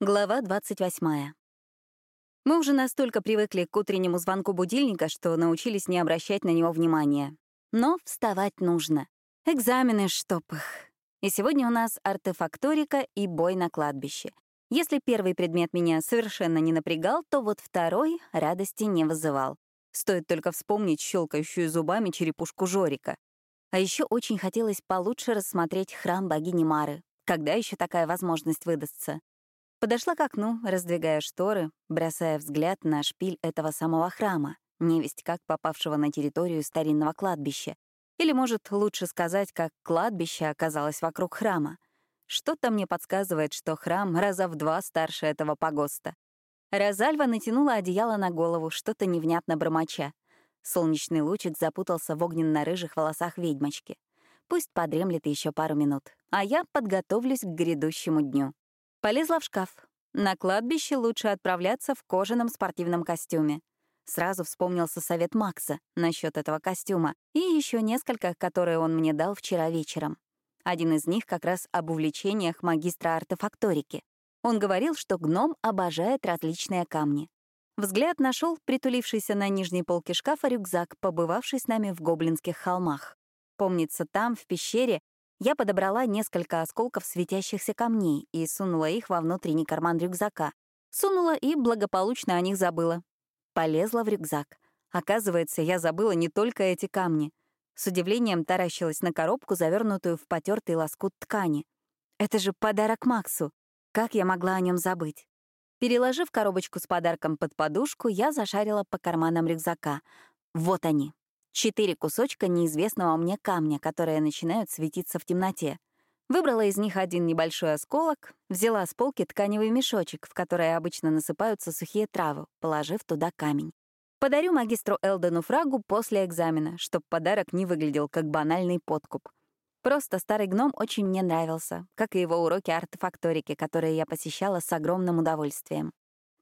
Глава 28. Мы уже настолько привыкли к утреннему звонку будильника, что научились не обращать на него внимания. Но вставать нужно. Экзамены, чтоб их. И сегодня у нас артефакторика и бой на кладбище. Если первый предмет меня совершенно не напрягал, то вот второй радости не вызывал. Стоит только вспомнить щелкающую зубами черепушку Жорика. А еще очень хотелось получше рассмотреть храм богини Мары. Когда еще такая возможность выдастся? Подошла к окну, раздвигая шторы, бросая взгляд на шпиль этого самого храма, невесть как попавшего на территорию старинного кладбища. Или, может, лучше сказать, как кладбище оказалось вокруг храма. Что-то мне подсказывает, что храм раза в два старше этого погоста. Розальва натянула одеяло на голову, что-то невнятно бормоча. Солнечный лучик запутался в огненно-рыжих волосах ведьмочки. Пусть подремлет еще пару минут, а я подготовлюсь к грядущему дню. Полезла в шкаф. На кладбище лучше отправляться в кожаном спортивном костюме. Сразу вспомнился совет Макса насчет этого костюма и еще несколько, которые он мне дал вчера вечером. Один из них как раз об увлечениях магистра артефакторики. Он говорил, что гном обожает различные камни. Взгляд нашел притулившийся на нижней полке шкафа рюкзак, побывавший с нами в Гоблинских холмах. Помнится, там, в пещере, я подобрала несколько осколков светящихся камней и сунула их во внутренний карман рюкзака. Сунула и благополучно о них забыла. Полезла в рюкзак. Оказывается, я забыла не только эти камни. С удивлением таращилась на коробку, завернутую в потертый лоскут ткани. Это же подарок Максу. Как я могла о нем забыть? Переложив коробочку с подарком под подушку, я зашарила по карманам рюкзака. Вот они, Четыре кусочка неизвестного мне камня, которые начинают светиться в темноте. Выбрала из них один небольшой осколок, взяла с полки тканевый мешочек, в который обычно насыпаются сухие травы, положив туда камень. Подарю магистру Элдену фрагу после экзамена, чтобы подарок не выглядел как банальный подкуп. Просто старый гном очень мне нравился, как и его уроки артефакторики, которые я посещала с огромным удовольствием.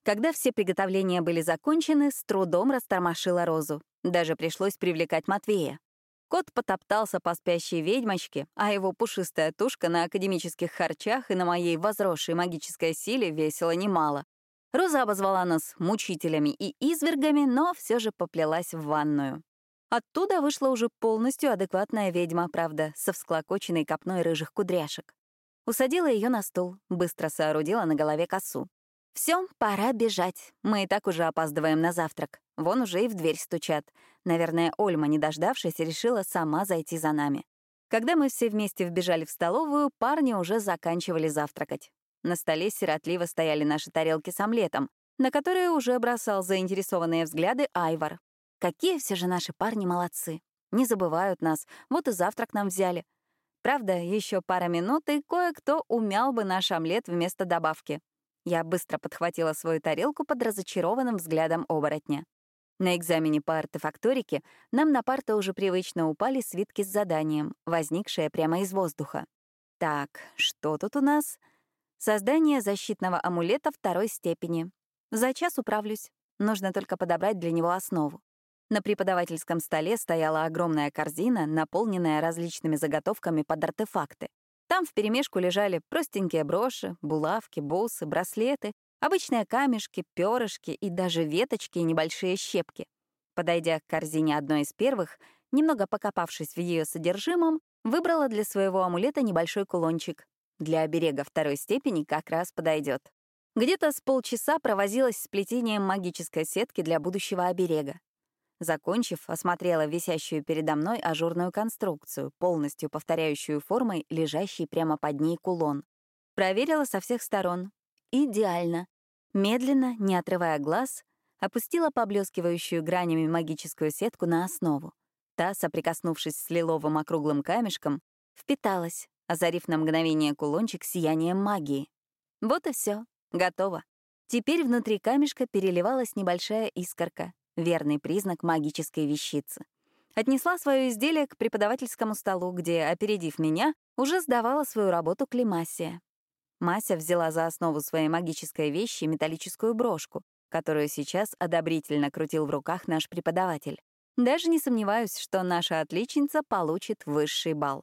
Когда все приготовления были закончены, с трудом растормошила розу. Даже пришлось привлекать Матвея. Кот потоптался по спящей ведьмочке, а его пушистая тушка на академических харчах и на моей возросшей магической силе весила немало. Роза обозвала нас мучителями и извергами, но все же поплелась в ванную. Оттуда вышла уже полностью адекватная ведьма, правда, со всклокоченной копной рыжих кудряшек. Усадила ее на стул, быстро соорудила на голове косу. Все, пора бежать. Мы и так уже опаздываем на завтрак. Вон уже и в дверь стучат. Наверное, Ольма, не дождавшись, решила сама зайти за нами. Когда мы все вместе вбежали в столовую, парни уже заканчивали завтракать. На столе сиротливо стояли наши тарелки с омлетом, на которые уже бросал заинтересованные взгляды Айвар. Какие все же наши парни молодцы. Не забывают нас, вот и завтрак нам взяли. Правда, еще пара минут, и кое-кто умял бы наш омлет вместо добавки. Я быстро подхватила свою тарелку под разочарованным взглядом оборотня. На экзамене по артефакторике нам на парты уже привычно упали свитки с заданием, возникшие прямо из воздуха. Так, что тут у нас? Создание защитного амулета второй степени. За час управлюсь. Нужно только подобрать для него основу. На преподавательском столе стояла огромная корзина, наполненная различными заготовками под артефакты. Там вперемешку лежали простенькие броши, булавки, бусы, браслеты, обычные камешки, перышки и даже веточки и небольшие щепки. Подойдя к корзине одной из первых, немного покопавшись в ее содержимом, выбрала для своего амулета небольшой кулончик. Для оберега второй степени как раз подойдет. Где-то с полчаса провозилась с плетением магической сетки для будущего оберега. Закончив, осмотрела висящую передо мной ажурную конструкцию, полностью повторяющую формой лежащий прямо под ней кулон. Проверила со всех сторон. Идеально. Медленно, не отрывая глаз, опустила поблескивающую гранями магическую сетку на основу. Та, соприкоснувшись с лиловым округлым камешком, впиталась, озарив на мгновение кулончик сиянием магии. Вот и все, готово. Теперь внутри камешка переливалась небольшая искорка, верный признак магической вещицы. Отнесла свое изделие к преподавательскому столу, где, опередив меня, уже сдавала свою работу Климасия. Мася взяла за основу своей магической вещи металлическую брошку, которую сейчас одобрительно крутил в руках наш преподаватель. Даже не сомневаюсь, что наша отличница получит высший балл.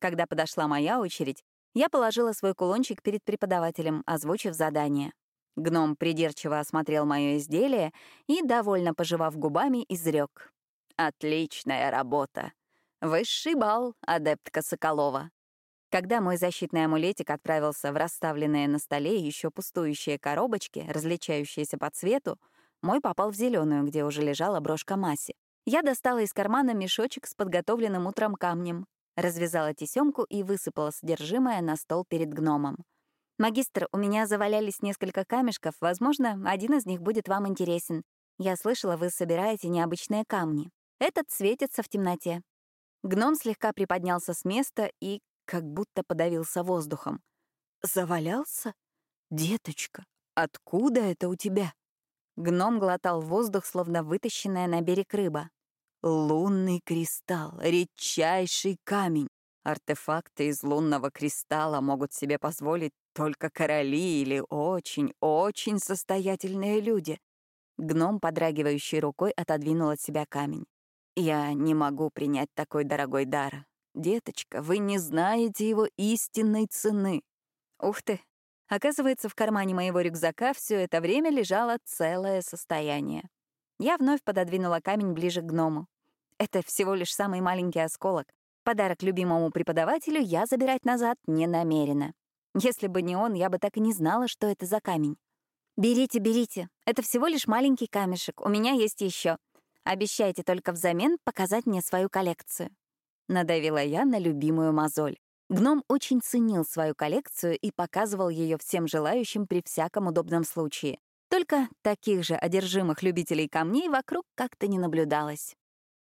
Когда подошла моя очередь, Я положила свой кулончик перед преподавателем, озвучив задание. Гном придирчиво осмотрел мое изделие и, довольно пожевав губами, изрек. «Отличная работа! Высший бал, адептка Соколова!» Когда мой защитный амулетик отправился в расставленные на столе еще пустующие коробочки, различающиеся по цвету, мой попал в зеленую, где уже лежала брошка Маси. Я достала из кармана мешочек с подготовленным утром камнем, развязала тесемку и высыпала содержимое на стол перед гномом. «Магистр, у меня завалялись несколько камешков, возможно, один из них будет вам интересен. Я слышала, вы собираете необычные камни. Этот светится в темноте». Гном слегка приподнялся с места и как будто подавился воздухом. «Завалялся? Деточка, откуда это у тебя?» Гном глотал воздух, словно вытащенная на берег рыба. «Лунный кристалл, редчайший камень. Артефакты из лунного кристалла могут себе позволить только короли или очень-очень состоятельные люди». Гном, подрагивающий рукой, отодвинул от себя камень. «Я не могу принять такой дорогой дар. Деточка, вы не знаете его истинной цены». Ух ты, Оказывается, в кармане моего рюкзака все это время лежало целое состояние. Я вновь пододвинула камень ближе к гному. Это всего лишь самый маленький осколок. Подарок любимому преподавателю я забирать назад не намерена. Если бы не он, я бы так и не знала, что это за камень. «Берите, берите. Это всего лишь маленький камешек. У меня есть еще. Обещайте только взамен показать мне свою коллекцию». Надавила я на любимую мозоль. Гном очень ценил свою коллекцию и показывал ее всем желающим при всяком удобном случае. Только таких же одержимых любителей камней вокруг как-то не наблюдалось.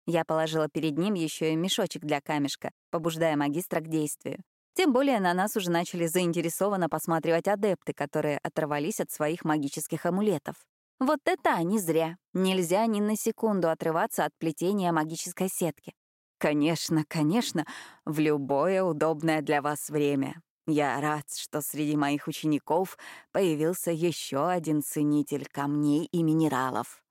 Я положила перед ним еще и мешочек для камешка, побуждая магистра к действию. Тем более на нас уже начали заинтересованно посматривать адепты, которые оторвались от своих магических амулетов. Вот это они зря. Нельзя ни на секунду отрываться от плетения магической сетки. Конечно, конечно, в любое удобное для вас время. Я рад, что среди моих учеников появился еще один ценитель камней и минералов.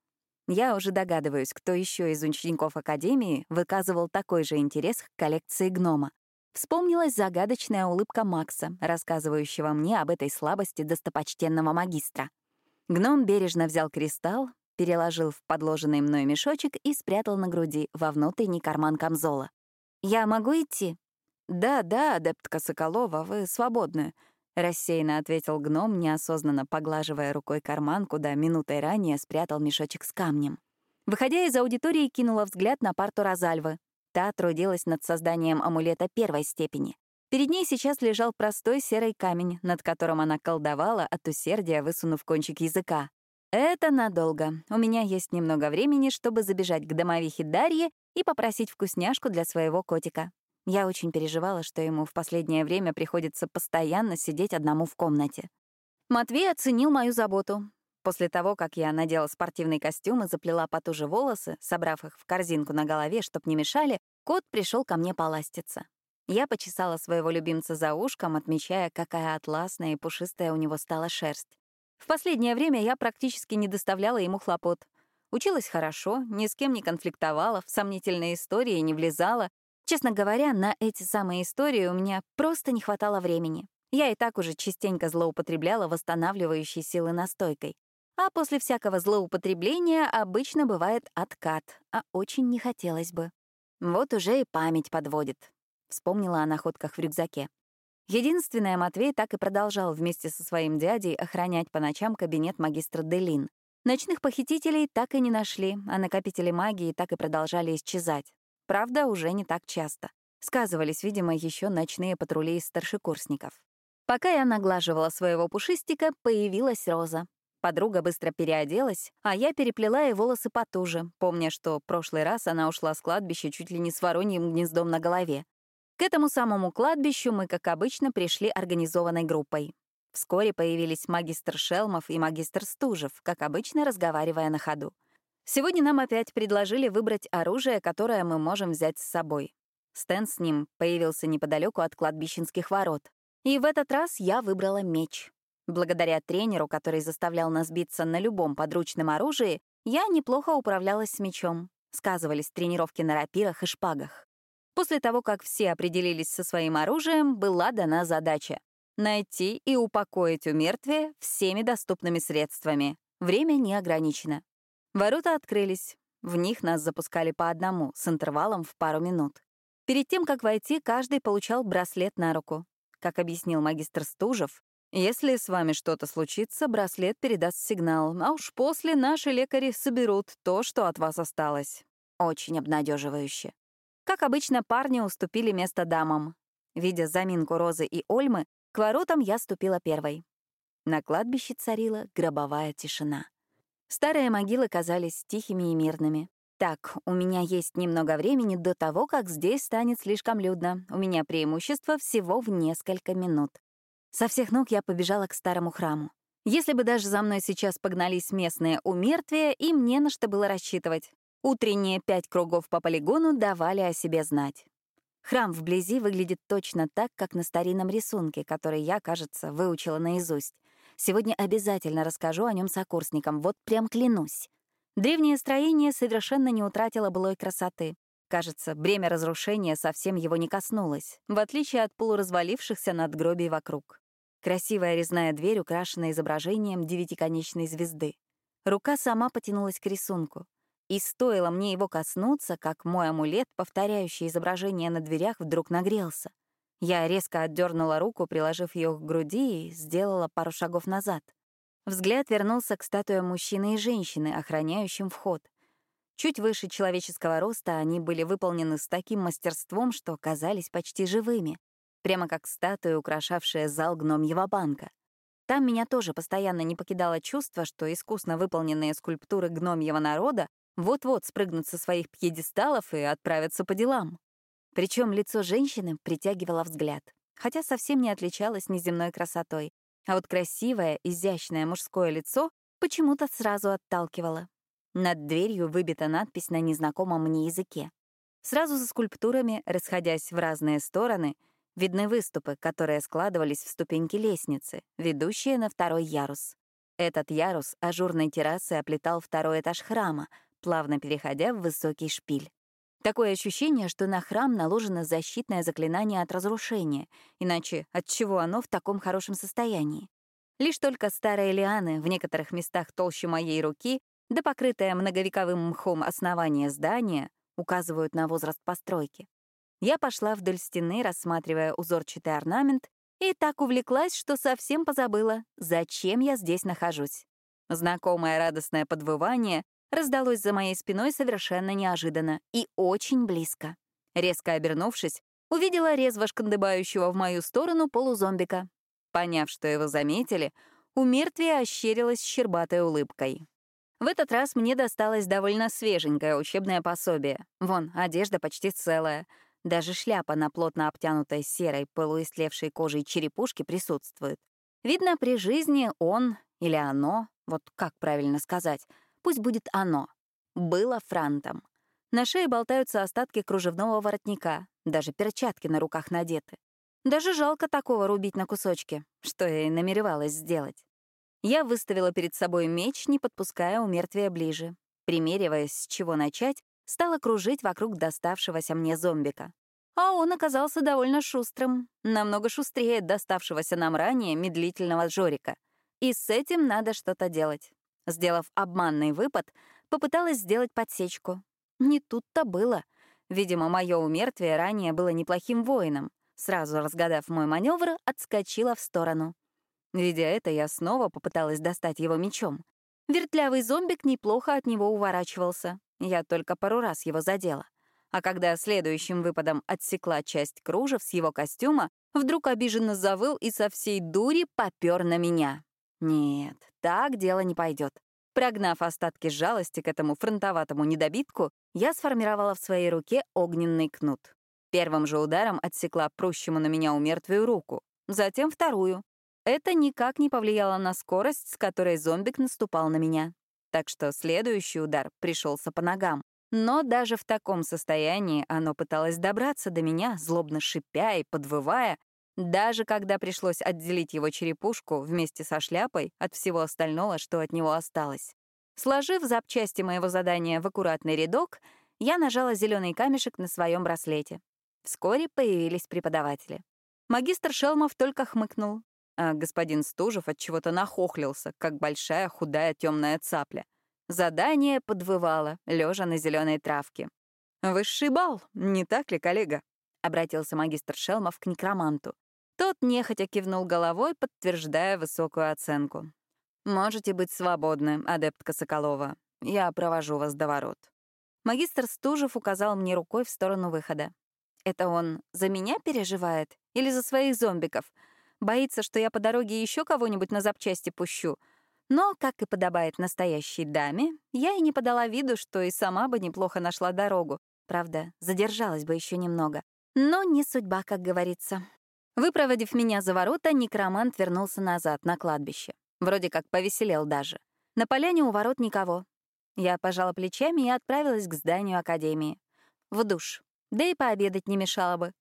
Я уже догадываюсь, кто еще из учеников Академии выказывал такой же интерес к коллекции гнома. Вспомнилась загадочная улыбка Макса, рассказывающего мне об этой слабости достопочтенного магистра. Гном бережно взял кристалл, переложил в подложенный мной мешочек и спрятал на груди во внутренний карман камзола. «Я могу идти?» «Да, да, адептка Соколова, вы свободны», — рассеянно ответил гном, неосознанно поглаживая рукой карман, куда минутой ранее спрятал мешочек с камнем. Выходя из аудитории, кинула взгляд на парту Розальвы. Та трудилась над созданием амулета первой степени. Перед ней сейчас лежал простой серый камень, над которым она колдовала от усердия, высунув кончик языка. Это надолго. У меня есть немного времени, чтобы забежать к домовихе Дарье и попросить вкусняшку для своего котика. Я очень переживала, что ему в последнее время приходится постоянно сидеть одному в комнате. Матвей оценил мою заботу. После того, как я надела спортивный костюм и заплела потуже волосы, собрав их в корзинку на голове, чтоб не мешали, кот пришел ко мне поластиться. Я почесала своего любимца за ушком, отмечая, какая атласная и пушистая у него стала шерсть. В последнее время я практически не доставляла ему хлопот. Училась хорошо, ни с кем не конфликтовала, в сомнительные истории не влезала. Честно говоря, на эти самые истории у меня просто не хватало времени. Я и так уже частенько злоупотребляла восстанавливающей силы настойкой. А после всякого злоупотребления обычно бывает откат, а очень не хотелось бы. Вот уже и память подводит. Вспомнила о находках в рюкзаке. Единственное, Матвей так и продолжал вместе со своим дядей охранять по ночам кабинет магистра Делин. Ночных похитителей так и не нашли, а накопители магии так и продолжали исчезать. Правда, уже не так часто. Сказывались, видимо, еще ночные патрули из старшекурсников. Пока я наглаживала своего пушистика, появилась Роза. Подруга быстро переоделась, а я переплела ей волосы потуже, помня, что прошлый раз она ушла с кладбища чуть ли не с вороньим гнездом на голове. К этому самому кладбищу мы, как обычно, пришли организованной группой. Вскоре появились магистр Шелмов и магистр Стужев, как обычно, разговаривая на ходу. Сегодня нам опять предложили выбрать оружие, которое мы можем взять с собой. Стэн с ним появился неподалеку от кладбищенских ворот. И в этот раз я выбрала меч. Благодаря тренеру, который заставлял нас биться на любом подручном оружии, я неплохо управлялась с мечом. Сказывались тренировки на рапирах и шпагах. После того, как все определились со своим оружием, была дана задача — найти и упокоить у мертвия всеми доступными средствами. Время не ограничено. Ворота открылись. В них нас запускали по одному, с интервалом в пару минут. Перед тем, как войти, каждый получал браслет на руку. Как объяснил магистр Стужев, если с вами что-то случится, браслет передаст сигнал, а уж после наши лекари соберут то, что от вас осталось. Очень обнадеживающе. Как обычно, парни уступили место дамам. Видя заминку Розы и Ольмы, к воротам я ступила первой. На кладбище царила гробовая тишина. Старые могилы казались тихими и мирными. Так, у меня есть немного времени до того, как здесь станет слишком людно. У меня преимущество всего в несколько минут. Со всех ног я побежала к старому храму. Если бы даже за мной сейчас погнались местные умертвия, им не на что было рассчитывать. Утренние пять кругов по полигону давали о себе знать. Храм вблизи выглядит точно так, как на старинном рисунке, который я, кажется, выучила наизусть. Сегодня обязательно расскажу о нем сокурсникам, вот прям клянусь. Древнее строение совершенно не утратило былой красоты. Кажется, бремя разрушения совсем его не коснулось, в отличие от полуразвалившихся надгробий вокруг. Красивая резная дверь украшена изображением девятиконечной звезды. Рука сама потянулась к рисунку. И стоило мне его коснуться, как мой амулет, повторяющий изображение на дверях, вдруг нагрелся. Я резко отдернула руку, приложив ее к груди, и сделала пару шагов назад. Взгляд вернулся к статуям мужчины и женщины, охраняющим вход. Чуть выше человеческого роста они были выполнены с таким мастерством, что казались почти живыми, прямо как статуи, украшавшие зал гномьего банка. Там меня тоже постоянно не покидало чувство, что искусно выполненные скульптуры гномьего народа вот-вот спрыгнут со своих пьедесталов и отправятся по делам. Причем лицо женщины притягивало взгляд, хотя совсем не отличалось неземной красотой, а вот красивое, изящное мужское лицо почему-то сразу отталкивало. Над дверью выбита надпись на незнакомом мне языке. Сразу за скульптурами, расходясь в разные стороны, видны выступы, которые складывались в ступеньки лестницы, ведущие на второй ярус. Этот ярус ажурной террасой оплетал второй этаж храма — плавно переходя в высокий шпиль. Такое ощущение, что на храм наложено защитное заклинание от разрушения, иначе от чего оно в таком хорошем состоянии? Лишь только старые лианы, в некоторых местах толще моей руки, да покрытое многовековым мхом основание здания, указывают на возраст постройки. Я пошла вдоль стены, рассматривая узорчатый орнамент, и так увлеклась, что совсем позабыла, зачем я здесь нахожусь. Знакомое радостное подвывание раздалось за моей спиной совершенно неожиданно и очень близко. Резко обернувшись, увидела резво шкандыбающего в мою сторону полузомбика. Поняв, что его заметили, у мертвия ощерилась щербатой улыбкой. В этот раз мне досталось довольно свеженькое учебное пособие. Вон, одежда почти целая. Даже шляпа на плотно обтянутой серой, полуистлевшей кожей черепушки присутствует. Видно, при жизни он или оно, вот как правильно сказать — Пусть будет оно. Было франтом. На шее болтаются остатки кружевного воротника, даже перчатки на руках надеты. Даже жалко такого рубить на кусочки, что я и намеревалась сделать. Я выставила перед собой меч, не подпуская у мертвия ближе. Примериваясь, с чего начать, стала кружить вокруг доставшегося мне зомбика. А он оказался довольно шустрым, намного шустрее доставшегося нам ранее медлительного Жорика. И с этим надо что-то делать. Сделав обманный выпад, попыталась сделать подсечку. Не тут-то было. Видимо, мое умертвие ранее было неплохим воином. Сразу разгадав мой маневр, отскочила в сторону. Видя это, я снова попыталась достать его мечом. Вертлявый зомбик неплохо от него уворачивался. Я только пару раз его задела. А когда следующим выпадом отсекла часть кружев с его костюма, вдруг обиженно завыл и со всей дури попер на меня. Нет, так дело не пойдет. Прогнав остатки жалости к этому фронтоватому недобитку, я сформировала в своей руке огненный кнут. Первым же ударом отсекла прущему на меня умертвую руку, затем вторую. Это никак не повлияло на скорость, с которой зомбик наступал на меня. Так что следующий удар пришелся по ногам. Но даже в таком состоянии оно пыталось добраться до меня, злобно шипя и подвывая, даже когда пришлось отделить его черепушку вместе со шляпой от всего остального, что от него осталось. Сложив запчасти моего задания в аккуратный рядок, я нажала зеленый камешек на своем браслете. Вскоре появились преподаватели. Магистр Шелмов только хмыкнул, а господин Стужев от чего-то нахохлился, как большая худая темная цапля. Задание подвывало, лежа на зеленой травке. «Высший бал, не так ли, коллега?» — обратился магистр Шелмов к некроманту. Тот нехотя кивнул головой, подтверждая высокую оценку. «Можете быть свободны, адептка Соколова. Я провожу вас до ворот». Магистр Стужев указал мне рукой в сторону выхода. «Это он за меня переживает? Или за своих зомбиков? Боится, что я по дороге еще кого-нибудь на запчасти пущу?» Но, как и подобает настоящей даме, я и не подала виду, что и сама бы неплохо нашла дорогу. Правда, задержалась бы еще немного. Но не судьба, как говорится. Выпроводив меня за ворота, некромант вернулся назад, на кладбище. Вроде как повеселел даже. На поляне у ворот никого. Я пожала плечами и отправилась к зданию Академии. В душ. Да и пообедать не мешало бы.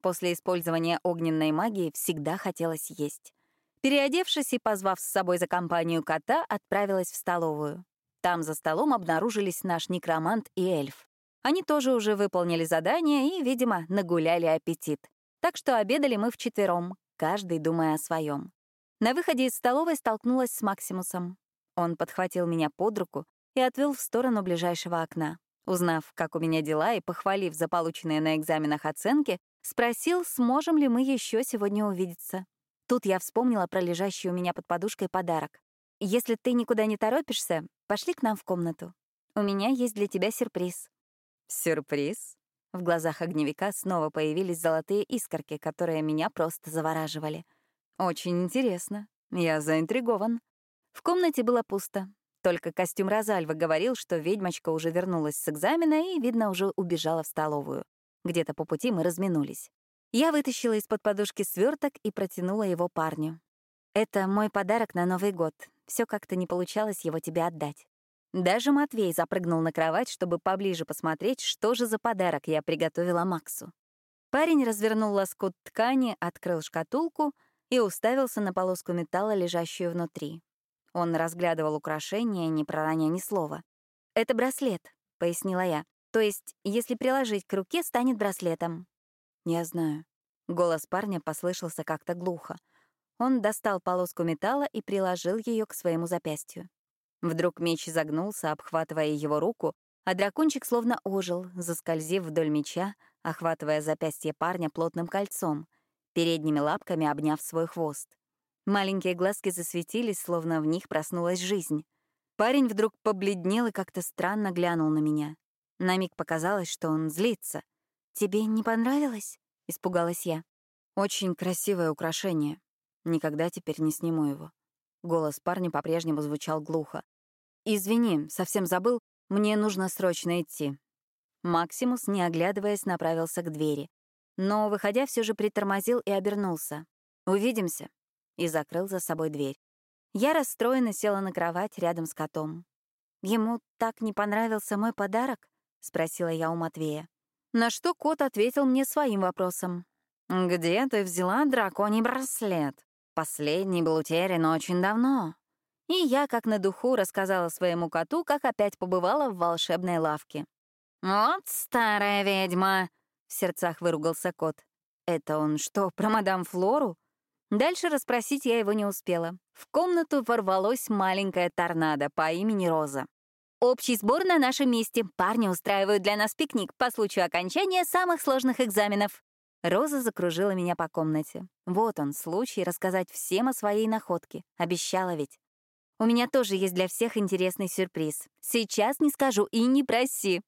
После использования огненной магии всегда хотелось есть. Переодевшись и позвав с собой за компанию кота, отправилась в столовую. Там за столом обнаружились наш некромант и эльф. Они тоже уже выполнили задание и, видимо, нагуляли аппетит. Так что обедали мы вчетвером, каждый думая о своем. На выходе из столовой столкнулась с Максимусом. Он подхватил меня под руку и отвел в сторону ближайшего окна. Узнав, как у меня дела, и похвалив за полученные на экзаменах оценки, спросил, сможем ли мы еще сегодня увидеться. Тут я вспомнила про лежащий у меня под подушкой подарок. «Если ты никуда не торопишься, пошли к нам в комнату. У меня есть для тебя сюрприз». «Сюрприз?» В глазах огневика снова появились золотые искорки, которые меня просто завораживали. «Очень интересно. Я заинтригован». В комнате было пусто. Только костюм Розальва говорил, что ведьмочка уже вернулась с экзамена и, видно, уже убежала в столовую. Где-то по пути мы разминулись. Я вытащила из-под подушки сверток и протянула его парню. «Это мой подарок на Новый год. Все как-то не получалось его тебе отдать». Даже Матвей запрыгнул на кровать, чтобы поближе посмотреть, что же за подарок я приготовила Максу. Парень развернул лоскут ткани, открыл шкатулку и уставился на полоску металла, лежащую внутри. Он разглядывал украшение, не пророня ни слова. «Это браслет», — пояснила я. «То есть, если приложить к руке, станет браслетом. «Я знаю». Голос парня послышался как-то глухо. Он достал полоску металла и приложил ее к своему запястью. Вдруг меч изогнулся, обхватывая его руку, а дракончик словно ожил, заскользив вдоль меча, охватывая запястье парня плотным кольцом, передними лапками обняв свой хвост. Маленькие глазки засветились, словно в них проснулась жизнь. Парень вдруг побледнел и как-то странно глянул на меня. На миг показалось, что он злится — «Тебе не понравилось?» — испугалась я. «Очень красивое украшение. Никогда теперь не сниму его». Голос парня по-прежнему звучал глухо. «Извини, совсем забыл. Мне нужно срочно идти». Максимус, не оглядываясь, направился к двери. Но, выходя, все же притормозил и обернулся. «Увидимся», — и закрыл за собой дверь. Я расстроенно села на кровать рядом с котом. «Ему так не понравился мой подарок?» — спросила я у Матвея. На что кот ответил мне своим вопросом. «Где ты взяла драконий браслет? Последний был утерян очень давно». И я, как на духу, рассказала своему коту, как опять побывала в волшебной лавке. «Вот старая ведьма!» — в сердцах выругался кот. «Это он что, про мадам Флору?» Дальше расспросить я его не успела. В комнату ворвалось маленькое торнадо по имени Роза. Общий сбор на нашем месте. Парни устраивают для нас пикник по случаю окончания самых сложных экзаменов. Роза закружила меня по комнате. Вот он, случай рассказать всем о своей находке. Обещала ведь. У меня тоже есть для всех интересный сюрприз. Сейчас не скажу и не проси.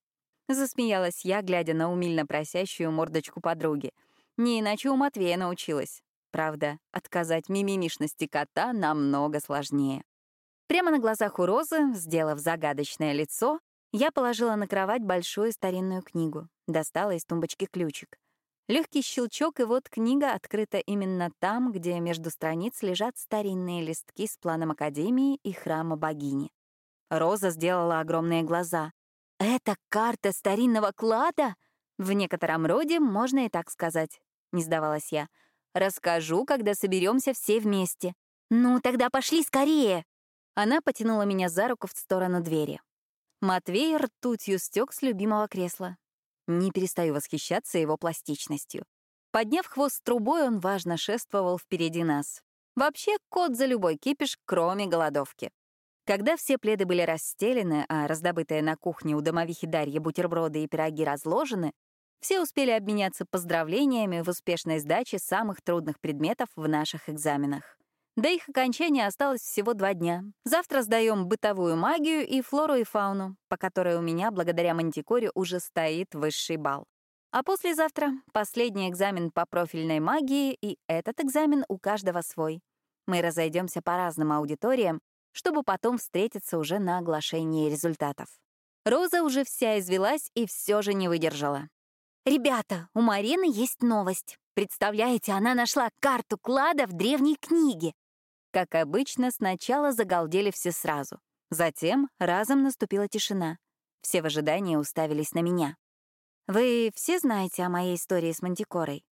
Засмеялась я, глядя на умильно просящую мордочку подруги. Не иначе у Матвея научилась. Правда, отказать мимимишности кота намного сложнее. Прямо на глазах у Розы, сделав загадочное лицо, я положила на кровать большую старинную книгу, достала из тумбочки ключик. Легкий щелчок, и вот книга открыта именно там, где между страниц лежат старинные листки с планом Академии и храма богини. Роза сделала огромные глаза. «Это карта старинного клада?» «В некотором роде можно и так сказать», — не сдавалась я. «Расскажу, когда соберемся все вместе». «Ну, тогда пошли скорее!» Она потянула меня за руку в сторону двери. Матвей ртутью стек с любимого кресла. Не перестаю восхищаться его пластичностью. Подняв хвост трубой, он важно шествовал впереди нас. Вообще, кот за любой кипиш, кроме голодовки. Когда все пледы были расстелены, а раздобытые на кухне у домовихи Дарьи бутерброды и пироги разложены, все успели обменяться поздравлениями в успешной сдаче самых трудных предметов в наших экзаменах. До их окончания осталось всего два дня. Завтра сдаем бытовую магию и флору и фауну, по которой у меня, благодаря мантикоре, уже стоит высший балл. А послезавтра — последний экзамен по профильной магии, и этот экзамен у каждого свой. Мы разойдемся по разным аудиториям, чтобы потом встретиться уже на оглашении результатов. Роза уже вся извелась и все же не выдержала. «Ребята, у Марины есть новость. Представляете, она нашла карту клада в древней книге. Как обычно, сначала загалдели все сразу. Затем разом наступила тишина. Все в ожидании уставились на меня. «Вы все знаете о моей истории с Мантикорой?»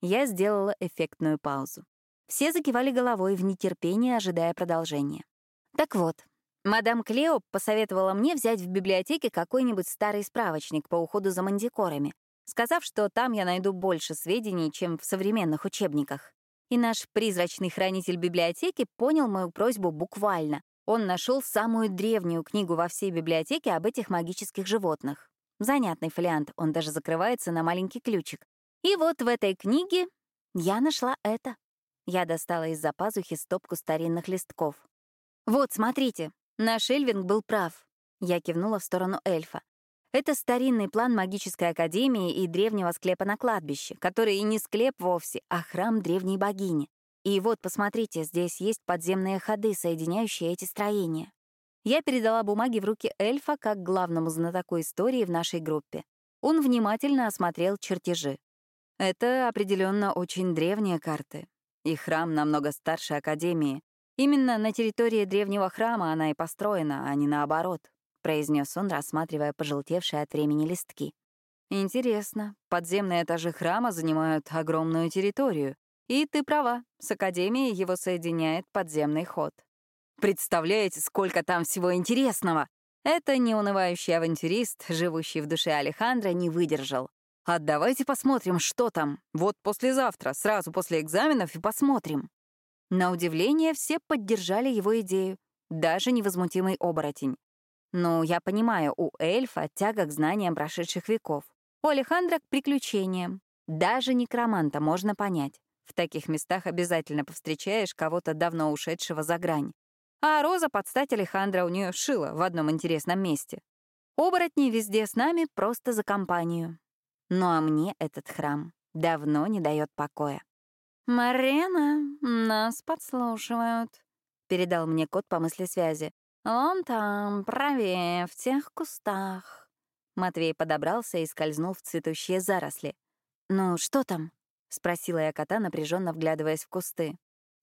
Я сделала эффектную паузу. Все закивали головой в нетерпении, ожидая продолжения. Так вот, мадам Клео посоветовала мне взять в библиотеке какой-нибудь старый справочник по уходу за мантикорами, сказав, что там я найду больше сведений, чем в современных учебниках. И наш призрачный хранитель библиотеки понял мою просьбу буквально. Он нашел самую древнюю книгу во всей библиотеке об этих магических животных. Занятный фолиант, он даже закрывается на маленький ключик. И вот в этой книге я нашла это. Я достала из-за пазухи стопку старинных листков. Вот, смотрите, наш Эльвинг был прав. Я кивнула в сторону эльфа. Это старинный план магической академии и древнего склепа на кладбище, который и не склеп вовсе, а храм древней богини. И вот, посмотрите, здесь есть подземные ходы, соединяющие эти строения. Я передала бумаги в руки эльфа как главному знатоку истории в нашей группе. Он внимательно осмотрел чертежи. Это определенно очень древние карты. И храм намного старше Академии. Именно на территории древнего храма она и построена, а не наоборот произнес он, рассматривая пожелтевшие от времени листки. Интересно, подземные этажи храма занимают огромную территорию. И ты права, с Академией его соединяет подземный ход. Представляете, сколько там всего интересного! Это неунывающий авантюрист, живущий в душе Алехандро, не выдержал. А давайте посмотрим, что там. Вот послезавтра, сразу после экзаменов и посмотрим. На удивление, все поддержали его идею, даже невозмутимый оборотень. Ну, я понимаю, у эльфа тяга к знаниям прошедших веков. У Алехандра к приключениям. Даже некроманта можно понять. В таких местах обязательно повстречаешь кого-то давно ушедшего за грань. А Роза под стать Алехандра у нее шила в одном интересном месте. Оборотни везде с нами просто за компанию. Ну а мне этот храм давно не дает покоя. «Марена, нас подслушивают», — передал мне кот по мысли связи. «Вон там, правее, в тех кустах». Матвей подобрался и скользнул в цветущие заросли. «Ну, что там?» — спросила я кота, напряженно вглядываясь в кусты.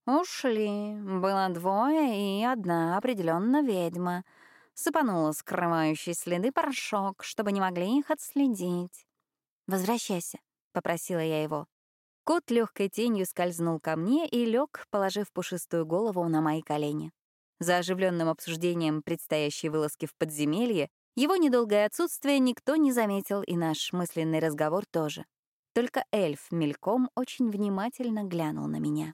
«Ушли. Было двое и одна определенно ведьма. Сыпанула скрывающий следы порошок, чтобы не могли их отследить». «Возвращайся», — попросила я его. Кот легкой тенью скользнул ко мне и лег, положив пушистую голову на мои колени. За оживленным обсуждением предстоящей вылазки в подземелье его недолгое отсутствие никто не заметил, и наш мысленный разговор тоже. Только эльф мельком очень внимательно глянул на меня.